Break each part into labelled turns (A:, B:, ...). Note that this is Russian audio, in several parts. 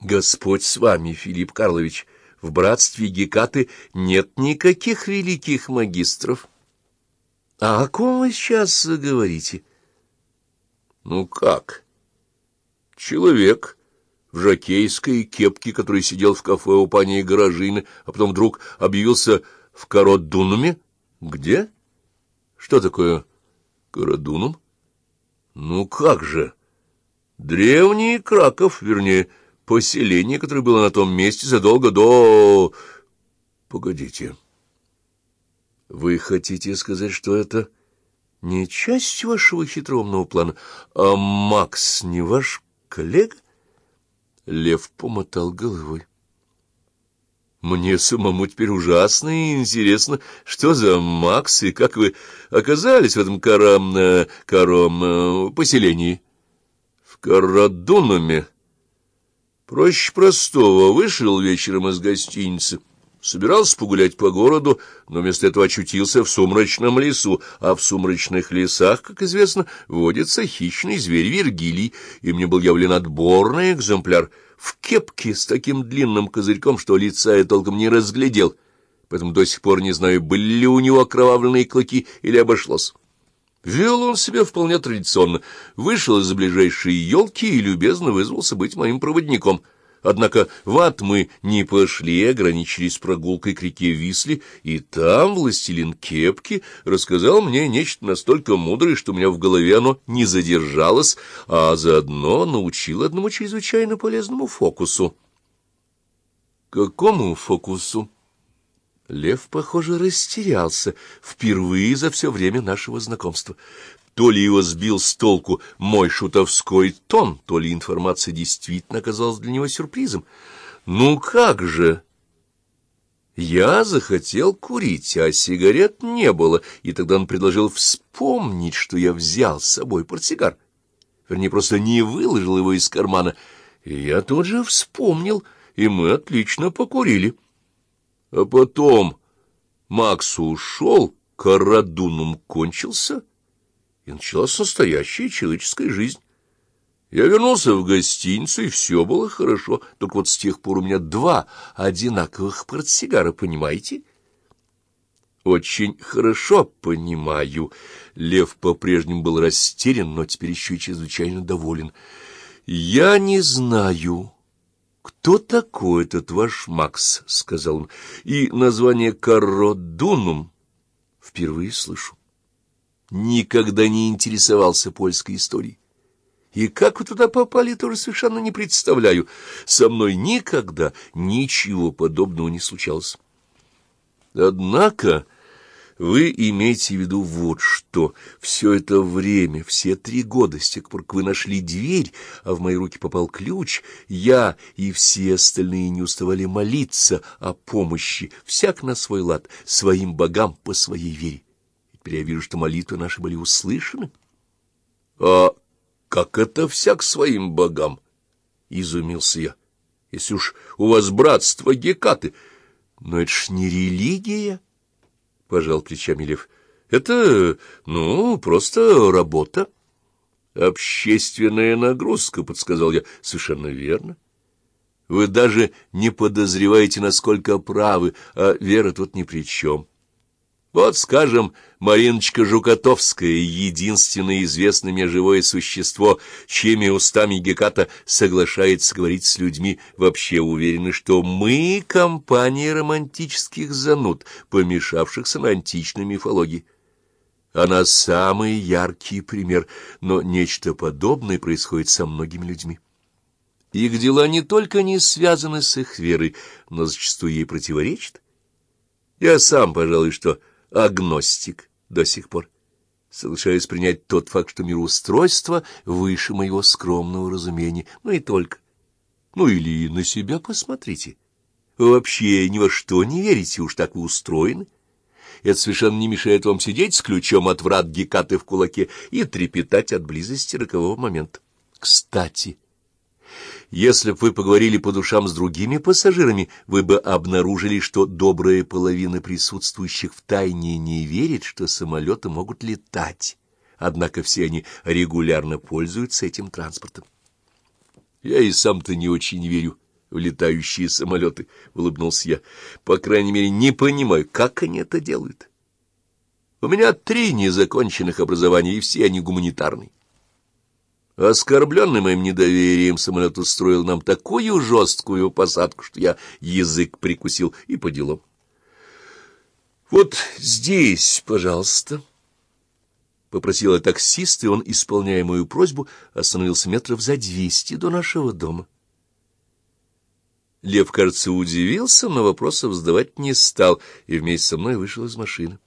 A: Господь с вами, Филипп Карлович, в братстве Гекаты нет никаких великих магистров. А о ком вы сейчас говорите? Ну как? Человек в жакейской кепке, который сидел в кафе у пани Гаражины, а потом вдруг объявился в Кародунуме? Где? Что такое Кародунум? Ну как же? Древний Краков, вернее, поселение, которое было на том месте задолго до... Погодите. Вы хотите сказать, что это не часть вашего хитроумного плана, а Макс не ваш коллега? Лев помотал головой. Мне самому теперь ужасно и интересно, что за Макс и как вы оказались в этом карам... Каром... Э, поселении. В Карадунуме. Проще простого. Вышел вечером из гостиницы. Собирался погулять по городу, но вместо этого очутился в сумрачном лесу, а в сумрачных лесах, как известно, водится хищный зверь Вергилий, и мне был явлен отборный экземпляр в кепке с таким длинным козырьком, что лица я толком не разглядел, поэтому до сих пор не знаю, были ли у него окровавленные клыки или обошлось. Вел он себя вполне традиционно, вышел из ближайшей елки и любезно вызвался быть моим проводником. Однако в ад мы не пошли, ограничились прогулкой к реке Висли, и там властелин Кепки рассказал мне нечто настолько мудрое, что у меня в голове оно не задержалось, а заодно научил одному чрезвычайно полезному фокусу. — Какому фокусу? Лев, похоже, растерялся впервые за все время нашего знакомства. То ли его сбил с толку мой шутовской тон, то ли информация действительно оказалась для него сюрпризом. Ну как же... Я захотел курить, а сигарет не было, и тогда он предложил вспомнить, что я взял с собой портсигар. Вернее, просто не выложил его из кармана. И я тут же вспомнил, и мы отлично покурили. А потом Макс ушел, Карадунум кончился, и началась настоящая человеческая жизнь. Я вернулся в гостиницу, и все было хорошо, только вот с тех пор у меня два одинаковых портсигара, понимаете? Очень хорошо понимаю. Лев по-прежнему был растерян, но теперь еще и чрезвычайно доволен. Я не знаю «Кто такой этот ваш Макс?» — сказал он. «И название Кародунум впервые слышу. Никогда не интересовался польской историей. И как вы туда попали, тоже совершенно не представляю. Со мной никогда ничего подобного не случалось. Однако...» Вы имеете в виду вот что. Все это время, все три года, с тех пор, как вы нашли дверь, а в мои руки попал ключ, я и все остальные не уставали молиться о помощи, всяк на свой лад, своим богам по своей вере. теперь я вижу, что молитвы наши были услышаны. — А как это всяк своим богам? — изумился я. — Если уж у вас братство Гекаты, но это ж не религия. — пожал плечами Лев. — Это, ну, просто работа. — Общественная нагрузка, — подсказал я. — Совершенно верно. Вы даже не подозреваете, насколько правы, а вера тут ни при чем. Вот, скажем, Мариночка Жукотовская, единственное известное мне живое существо, чьими устами Геката соглашается говорить с людьми, вообще уверены, что мы — компания романтических зануд, помешавшихся на античной мифологии. Она самый яркий пример, но нечто подобное происходит со многими людьми. Их дела не только не связаны с их верой, но зачастую ей противоречат. Я сам, пожалуй, что агностик до сих пор. Соглашаюсь принять тот факт, что мироустройство выше моего скромного разумения, ну и только. Ну или на себя посмотрите. Вы вообще ни во что не верите, уж так вы устроены. Это совершенно не мешает вам сидеть с ключом от врат Гекаты в кулаке и трепетать от близости рокового момента. Кстати, если бы вы поговорили по душам с другими пассажирами, вы бы обнаружили, что добрая половина присутствующих в тайне не верит, что самолеты могут летать. Однако все они регулярно пользуются этим транспортом. Я и сам-то не очень верю, в летающие самолеты, — улыбнулся я. По крайней мере, не понимаю, как они это делают. У меня три незаконченных образования, и все они гуманитарные. Оскорбленный моим недоверием, самолет устроил нам такую жесткую посадку, что я язык прикусил и по делам. — Вот здесь, пожалуйста, — попросила таксист, и он, исполняя мою просьбу, остановился метров за двести до нашего дома. Лев, кажется, удивился, но вопросов задавать не стал, и вместе со мной вышел из машины.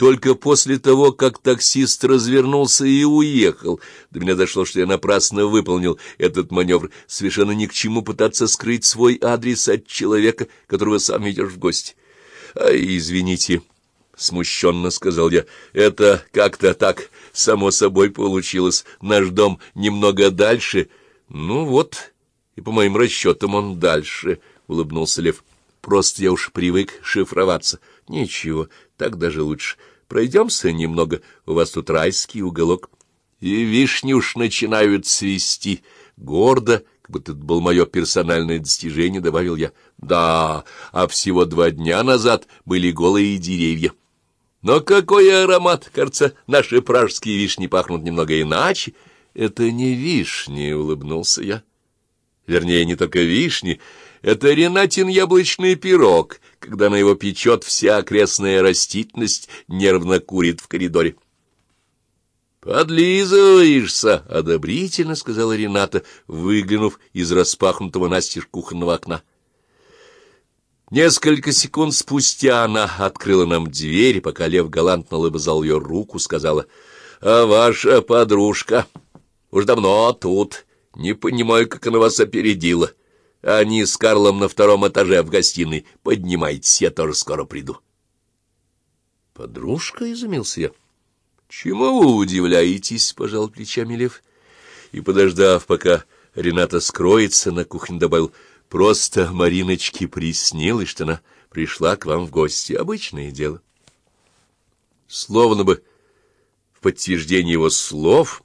A: Только после того, как таксист развернулся и уехал, до меня дошло, что я напрасно выполнил этот маневр. Совершенно ни к чему пытаться скрыть свой адрес от человека, которого сам идешь в гости. — А, извините, — смущенно сказал я, — это как-то так само собой получилось. Наш дом немного дальше. Ну вот, и по моим расчетам он дальше, — улыбнулся Лев. — Просто я уж привык шифроваться. Ничего, так даже лучше. Пройдемся немного, у вас тут райский уголок. И вишни уж начинают цвести. Гордо, как будто это было мое персональное достижение, добавил я. Да, а всего два дня назад были голые деревья. Но какой аромат! Кажется, наши пражские вишни пахнут немного иначе. Это не вишни, — улыбнулся я. Вернее, не только вишни, это Ренатин яблочный пирог. Когда она его печет, вся окрестная растительность нервно курит в коридоре. «Подлизываешься!» — одобрительно сказала Рената, выглянув из распахнутого настежь кухонного окна. Несколько секунд спустя она открыла нам дверь, пока Лев галантно лобызал ее руку, сказала, «А ваша подружка уж давно тут, не понимаю, как она вас опередила». Они с Карлом на втором этаже в гостиной. Поднимайтесь, я тоже скоро приду. Подружка, — изумился я. — Чему вы удивляетесь? — пожал плечами Лев. И, подождав, пока Рената скроется, на кухне добавил. — Просто Мариночке приснилось, что она пришла к вам в гости. Обычное дело. Словно бы в подтверждение его слов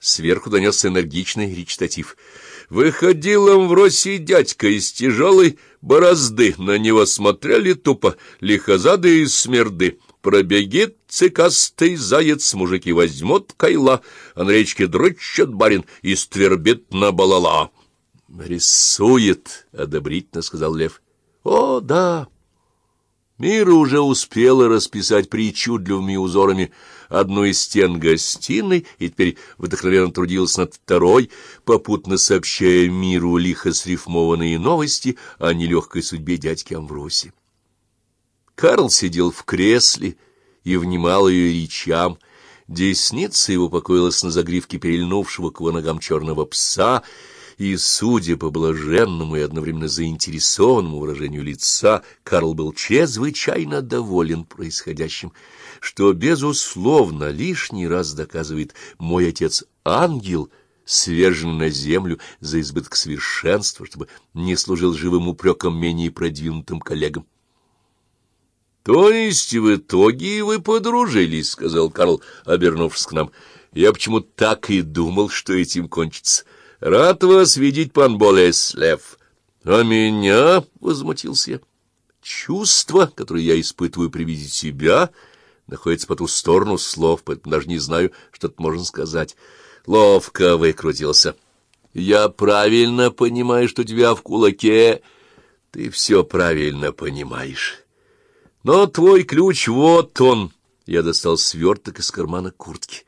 A: сверху донесся энергичный речитатив — Выходил он в росе дядька из тяжелой борозды, на него смотрели тупо лихозады и смерды. Пробегит цикастый заяц, мужики возьмут кайла, а на речке дрочат барин и ствербит на балала. — Рисует, — одобрительно сказал Лев. — О, да! Мира уже успела расписать причудливыми узорами одну из стен гостиной и теперь вдохновенно трудилась над второй, попутно сообщая миру лихо срифмованные новости о нелегкой судьбе дядьки Амвроси. Карл сидел в кресле и внимал ее речам. Десница его покоилась на загривке перельнувшего к его ногам черного пса — и, судя по блаженному и одновременно заинтересованному выражению лица, Карл был чрезвычайно доволен происходящим, что, безусловно, лишний раз доказывает «мой отец ангел», свержен на землю за избыток совершенства, чтобы не служил живым упреком менее продвинутым коллегам. — То есть в итоге вы подружились, — сказал Карл, обернувшись к нам. — Я почему так и думал, что этим кончится. —— Рад вас видеть, пан Болеслев. — А меня? — возмутился я. — Чувство, которое я испытываю при виде тебя, находится по ту сторону слов, поэтому даже не знаю, что тут можно сказать. Ловко выкрутился. — Я правильно понимаю, что тебя в кулаке... Ты все правильно понимаешь. Но твой ключ вот он. Я достал сверток из кармана куртки. —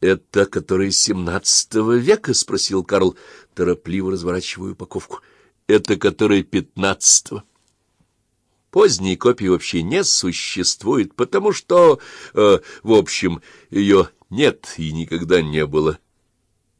A: Это который семнадцатого века? — спросил Карл, торопливо разворачивая упаковку. — Это который пятнадцатого. Поздней копии вообще не существует, потому что, э, в общем, ее нет и никогда не было.